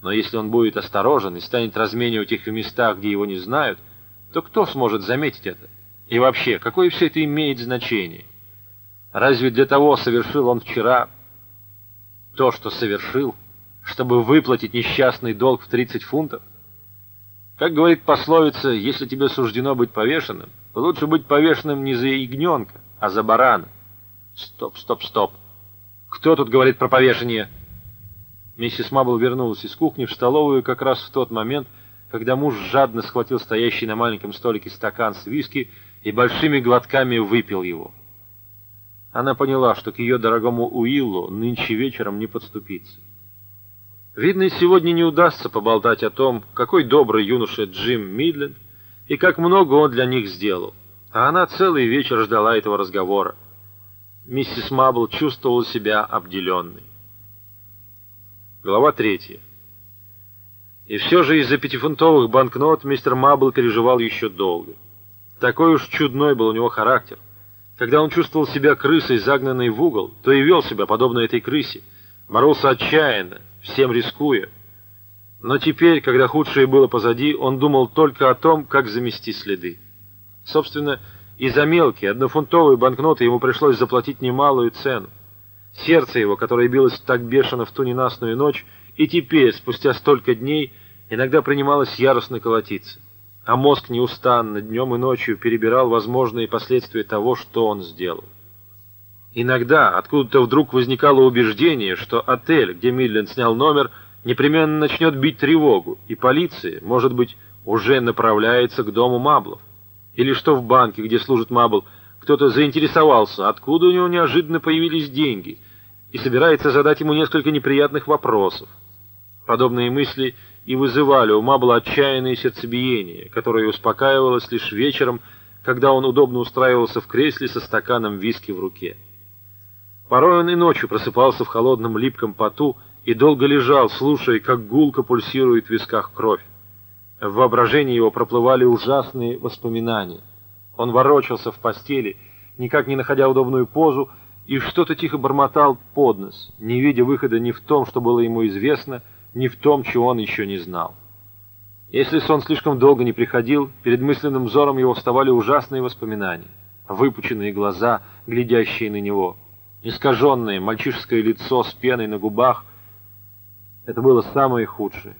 Но если он будет осторожен и станет разменивать их в местах, где его не знают, то кто сможет заметить это? И вообще, какое все это имеет значение? Разве для того совершил он вчера то, что совершил, чтобы выплатить несчастный долг в 30 фунтов? Как говорит пословица, если тебе суждено быть повешенным, то лучше быть повешенным не за ягненка, а за барана. Стоп, стоп, стоп. Кто тут говорит про повешение? Миссис Мабл вернулась из кухни в столовую как раз в тот момент, когда муж жадно схватил стоящий на маленьком столике стакан с виски и большими глотками выпил его. Она поняла, что к ее дорогому Уиллу нынче вечером не подступиться. Видно, сегодня не удастся поболтать о том, какой добрый юноша Джим Мидленд и как много он для них сделал. А она целый вечер ждала этого разговора. Миссис Мабл чувствовала себя обделенной. Глава третья. И все же из-за пятифунтовых банкнот мистер Мабл переживал еще долго. Такой уж чудной был у него характер. Когда он чувствовал себя крысой, загнанной в угол, то и вел себя подобно этой крысе. Боролся отчаянно, всем рискуя. Но теперь, когда худшее было позади, он думал только о том, как замести следы. Собственно, и за мелкие, однофунтовые банкноты ему пришлось заплатить немалую цену. Сердце его, которое билось так бешено в ту ненастную ночь, и теперь, спустя столько дней, иногда принималось яростно колотиться. А мозг неустанно, днем и ночью, перебирал возможные последствия того, что он сделал. Иногда откуда-то вдруг возникало убеждение, что отель, где Мидленд снял номер, непременно начнет бить тревогу, и полиция, может быть, уже направляется к дому Маблов. Или что в банке, где служит Мабл, кто-то заинтересовался, откуда у него неожиданно появились деньги, и собирается задать ему несколько неприятных вопросов. Подобные мысли и вызывали у Мабла отчаянное сердцебиение, которое успокаивалось лишь вечером, когда он удобно устраивался в кресле со стаканом виски в руке. Порой он и ночью просыпался в холодном липком поту и долго лежал, слушая, как гулко пульсирует в висках кровь. В воображении его проплывали ужасные воспоминания. Он ворочался в постели, никак не находя удобную позу, и что-то тихо бормотал под нос, не видя выхода ни в том, что было ему известно, ни в том, чего он еще не знал. Если сон слишком долго не приходил, перед мысленным взором его вставали ужасные воспоминания. Выпученные глаза, глядящие на него, искаженное мальчишеское лицо с пеной на губах. Это было самое худшее.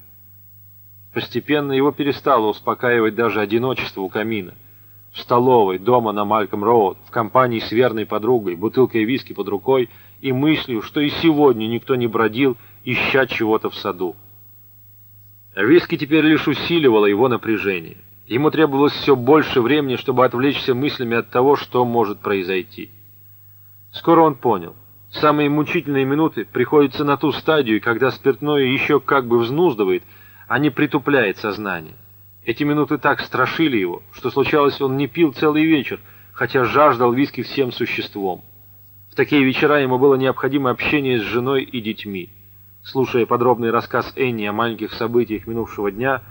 Постепенно его перестало успокаивать даже одиночество у камина. В столовой, дома на Мальком-Роуд, в компании с верной подругой, бутылкой виски под рукой и мыслью, что и сегодня никто не бродил, ища чего-то в саду. Виски теперь лишь усиливало его напряжение. Ему требовалось все больше времени, чтобы отвлечься мыслями от того, что может произойти. Скоро он понял. Самые мучительные минуты приходятся на ту стадию, когда спиртное еще как бы взнуздывает, а не притупляет сознание. Эти минуты так страшили его, что случалось, он не пил целый вечер, хотя жаждал виски всем существом. В такие вечера ему было необходимо общение с женой и детьми слушая подробный рассказ Энни о маленьких событиях минувшего дня,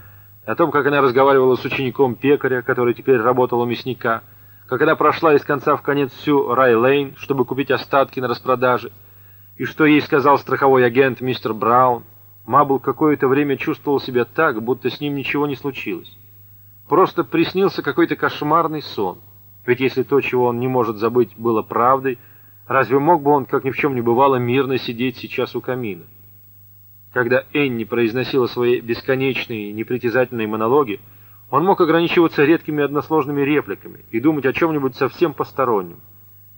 о том, как она разговаривала с учеником пекаря, который теперь работал у мясника, как она прошла из конца в конец всю Рай-Лейн, чтобы купить остатки на распродаже, и что ей сказал страховой агент мистер Браун, Мабл какое-то время чувствовал себя так, будто с ним ничего не случилось. Просто приснился какой-то кошмарный сон. Ведь если то, чего он не может забыть, было правдой, разве мог бы он, как ни в чем не бывало, мирно сидеть сейчас у камина? Когда Энни произносила свои бесконечные непритязательные монологи, он мог ограничиваться редкими односложными репликами и думать о чем-нибудь совсем постороннем.